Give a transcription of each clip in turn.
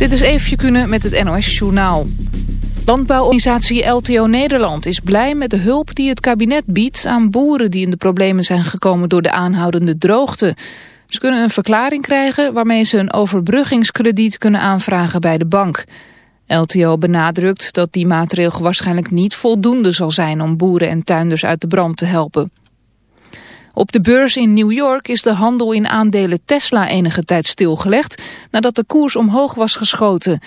Dit is Eefje Kunnen met het NOS Journaal. Landbouworganisatie LTO Nederland is blij met de hulp die het kabinet biedt aan boeren die in de problemen zijn gekomen door de aanhoudende droogte. Ze kunnen een verklaring krijgen waarmee ze een overbruggingskrediet kunnen aanvragen bij de bank. LTO benadrukt dat die maatregel waarschijnlijk niet voldoende zal zijn om boeren en tuinders uit de brand te helpen. Op de beurs in New York is de handel in aandelen Tesla enige tijd stilgelegd nadat de koers omhoog was geschoten.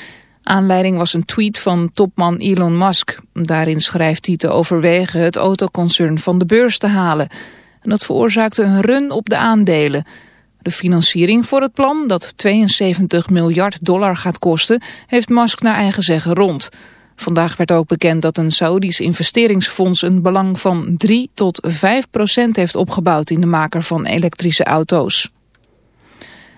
Aanleiding was een tweet van topman Elon Musk. Daarin schrijft hij te overwegen het autoconcern van de beurs te halen. En dat veroorzaakte een run op de aandelen. De financiering voor het plan, dat 72 miljard dollar gaat kosten, heeft Musk naar eigen zeggen rond. Vandaag werd ook bekend dat een Saoedisch investeringsfonds een belang van 3 tot 5 procent heeft opgebouwd in de maker van elektrische auto's.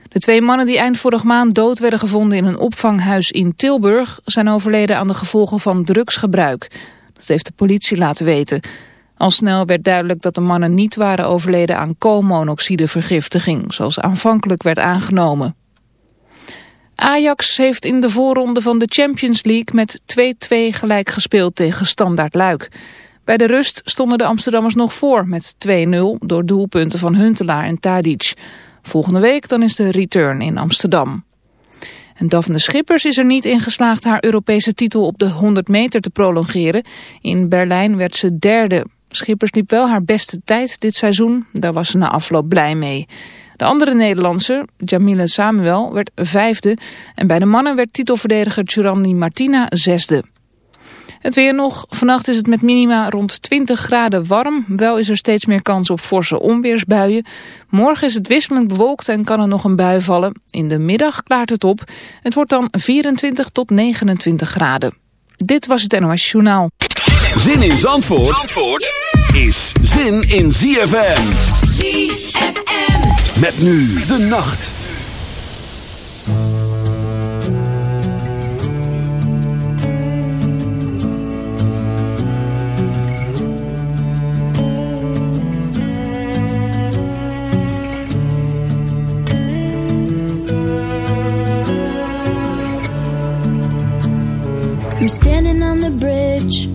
De twee mannen die eind vorige maand dood werden gevonden in een opvanghuis in Tilburg zijn overleden aan de gevolgen van drugsgebruik. Dat heeft de politie laten weten. Al snel werd duidelijk dat de mannen niet waren overleden aan koolmonoxidevergiftiging, zoals aanvankelijk werd aangenomen. Ajax heeft in de voorronde van de Champions League met 2-2 gelijk gespeeld tegen Standard Luik. Bij de rust stonden de Amsterdammers nog voor met 2-0 door doelpunten van Huntelaar en Tadic. Volgende week dan is de return in Amsterdam. En Daphne Schippers is er niet in geslaagd haar Europese titel op de 100 meter te prolongeren. In Berlijn werd ze derde. Schippers liep wel haar beste tijd dit seizoen. Daar was ze na afloop blij mee. De andere Nederlandse, Jamile Samuel, werd vijfde. En bij de mannen werd titelverdediger Giovanni Martina zesde. Het weer nog. Vannacht is het met minima rond 20 graden warm. Wel is er steeds meer kans op forse onweersbuien. Morgen is het wisselend bewolkt en kan er nog een bui vallen. In de middag klaart het op. Het wordt dan 24 tot 29 graden. Dit was het NOS Journaal. Zin in Zandvoort, Zandvoort is zin in ZFM. ZFM. Met nu de nacht. I'm standing on the bridge.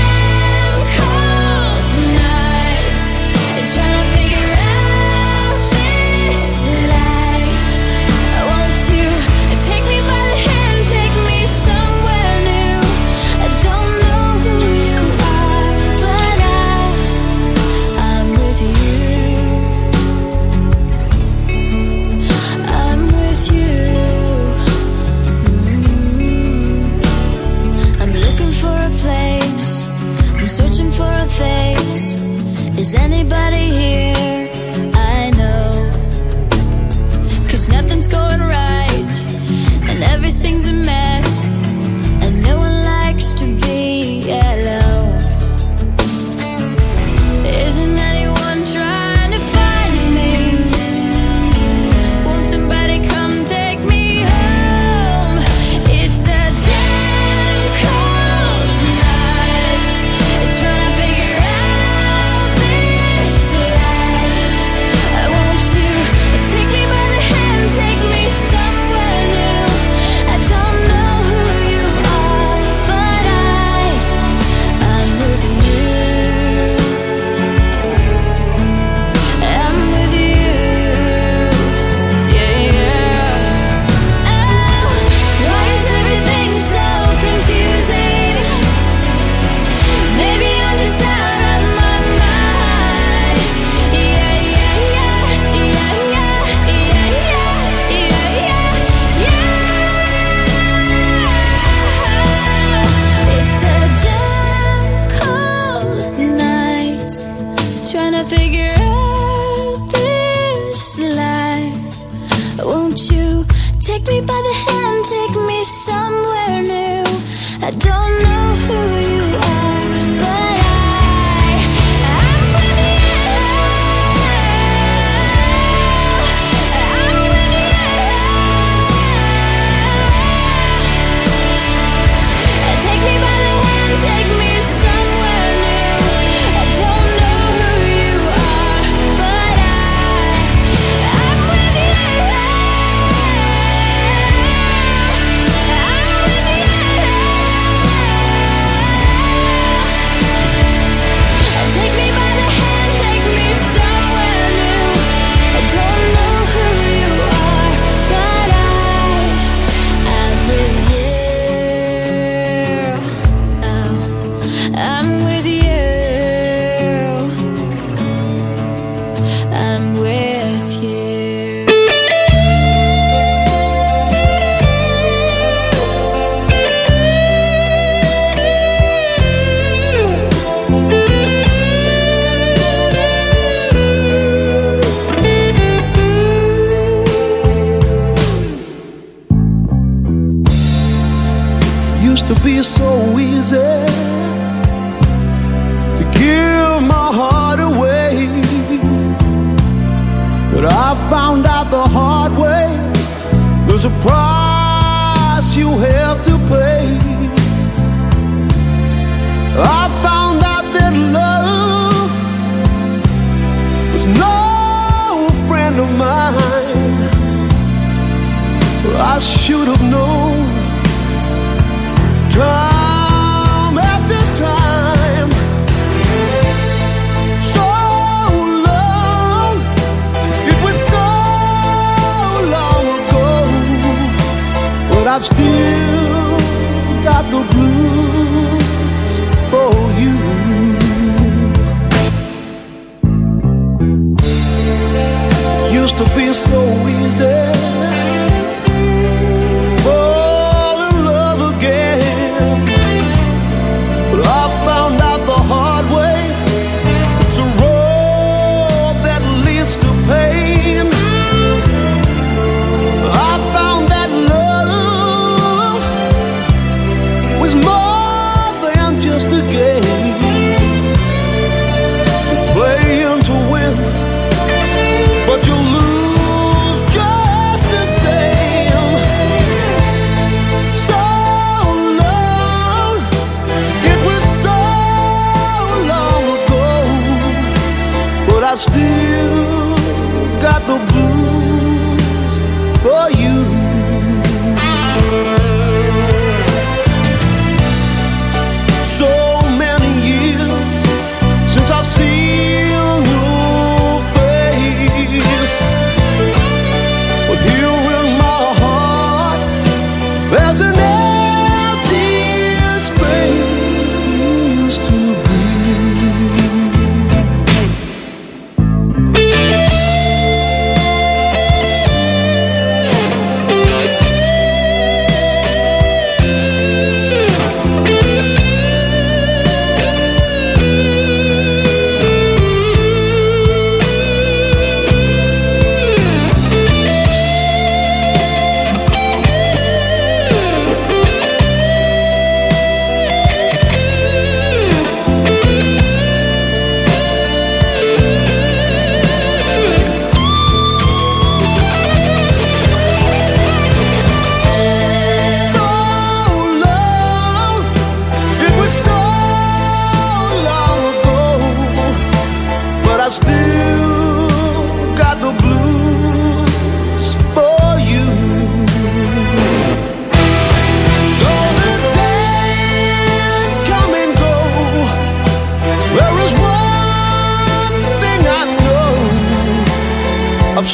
for a face. Is anybody here? I know. Cause nothing's going right. And everything's a mess.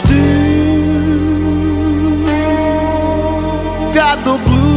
do. Got the blues.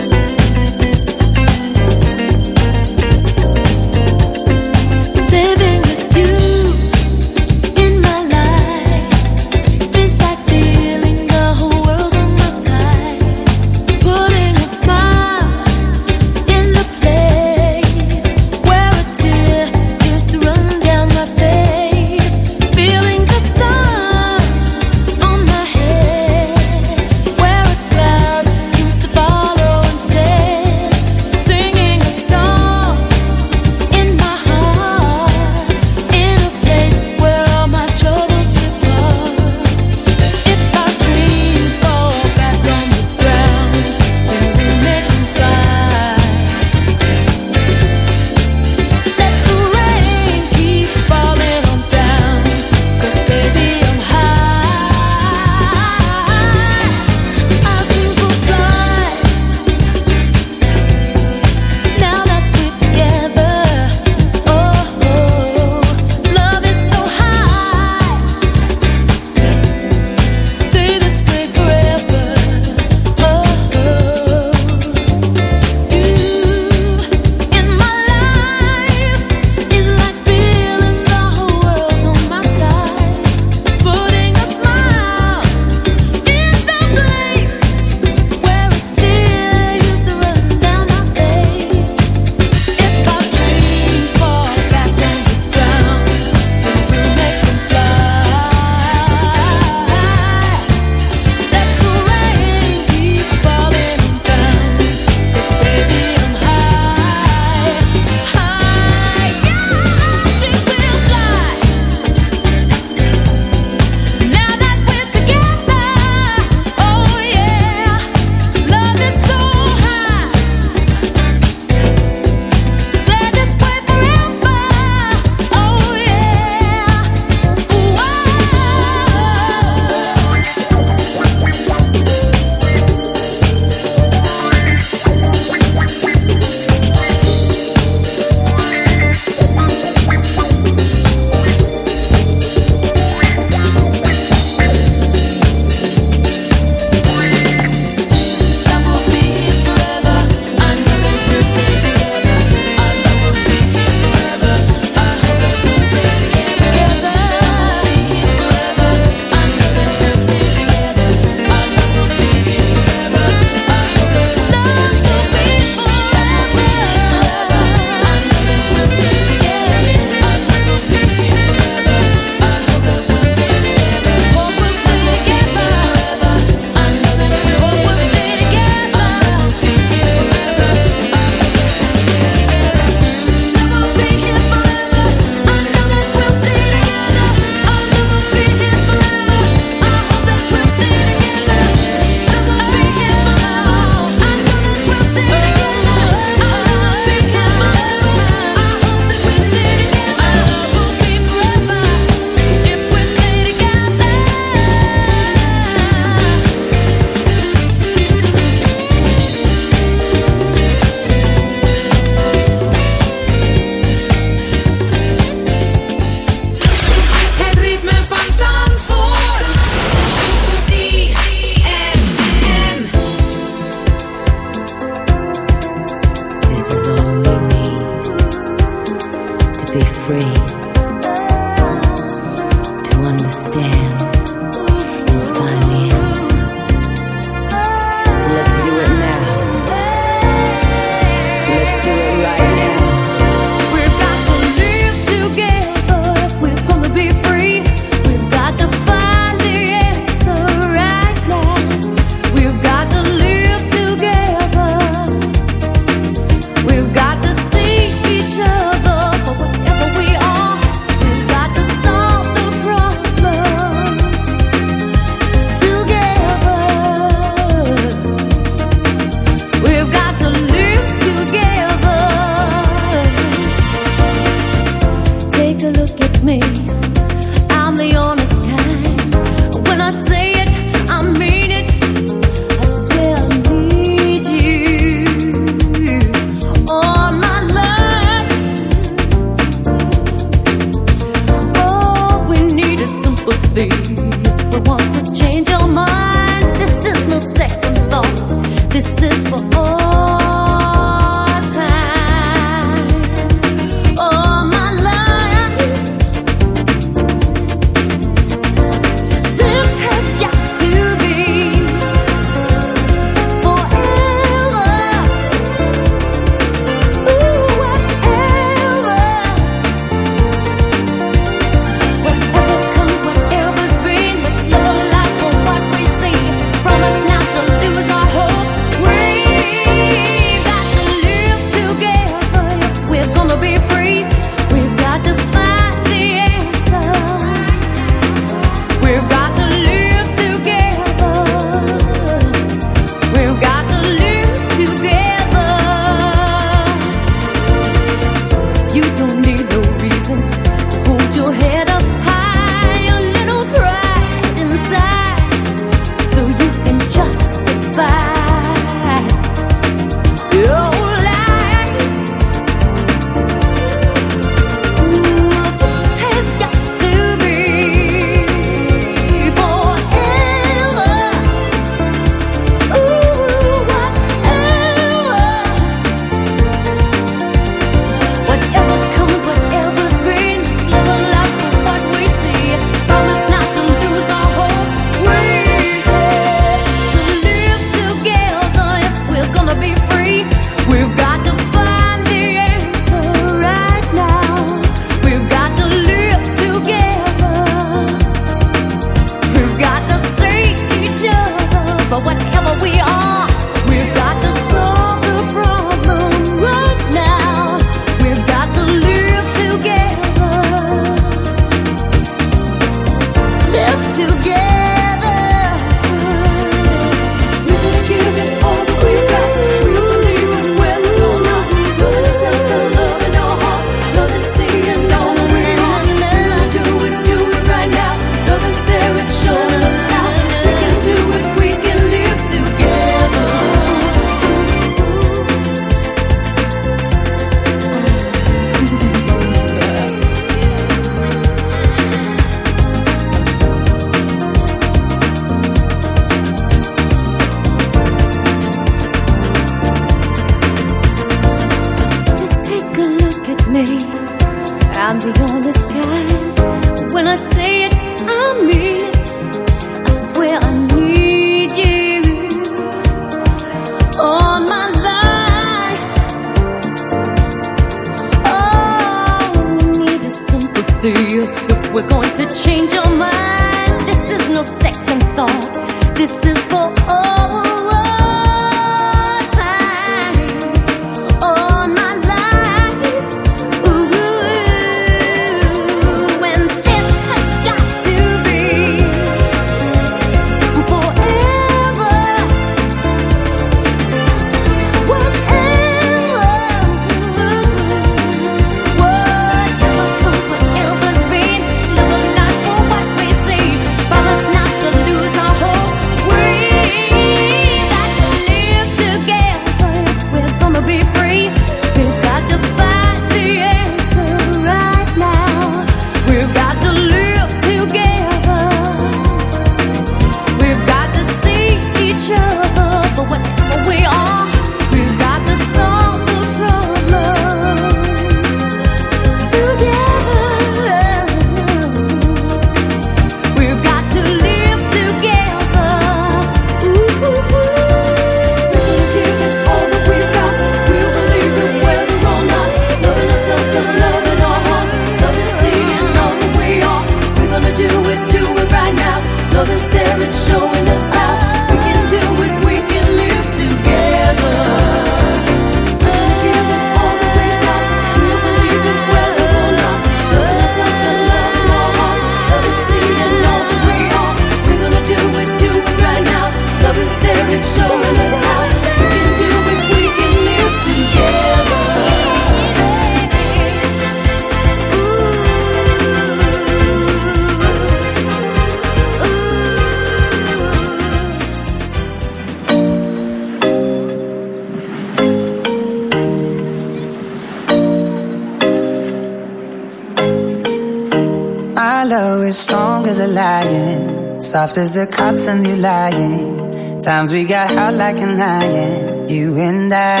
there's the cots and you lying. Times we got hot like an iron, you and I.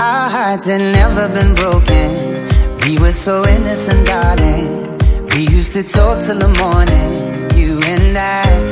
Our hearts had never been broken. We were so innocent, darling. We used to talk till the morning, you and I.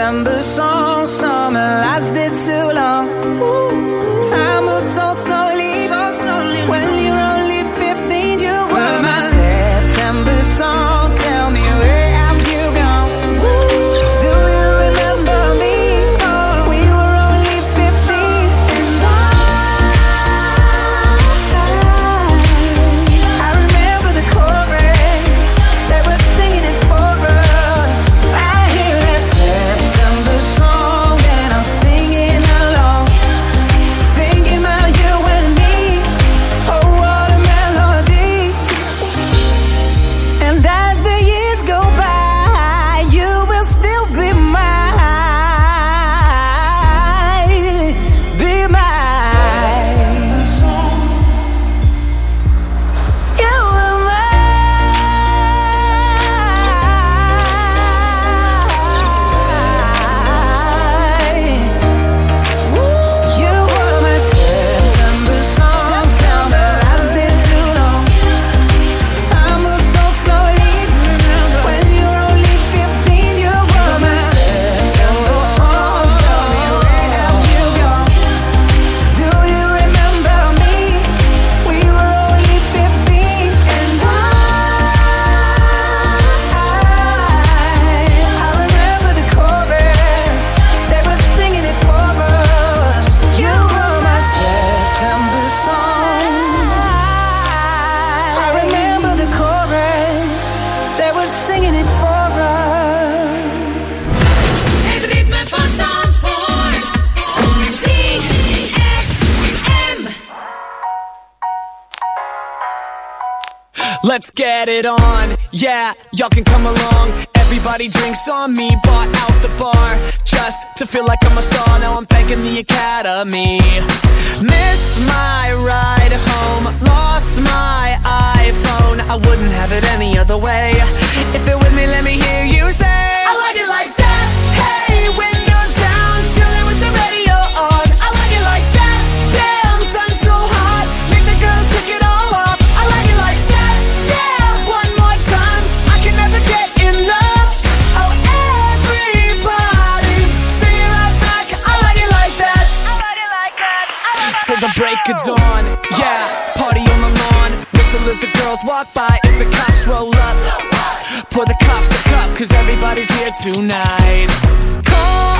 December song records on. Yeah, party on the lawn. Whistle as the girls walk by. If the cops roll up, pour the cops a cup, cause everybody's here tonight. Call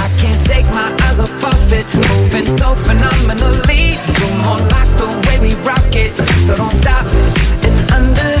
can't take my eyes off of it. Moving so phenomenally. We're more like the way we rock it. So don't stop and under.